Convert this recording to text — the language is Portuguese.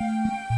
Música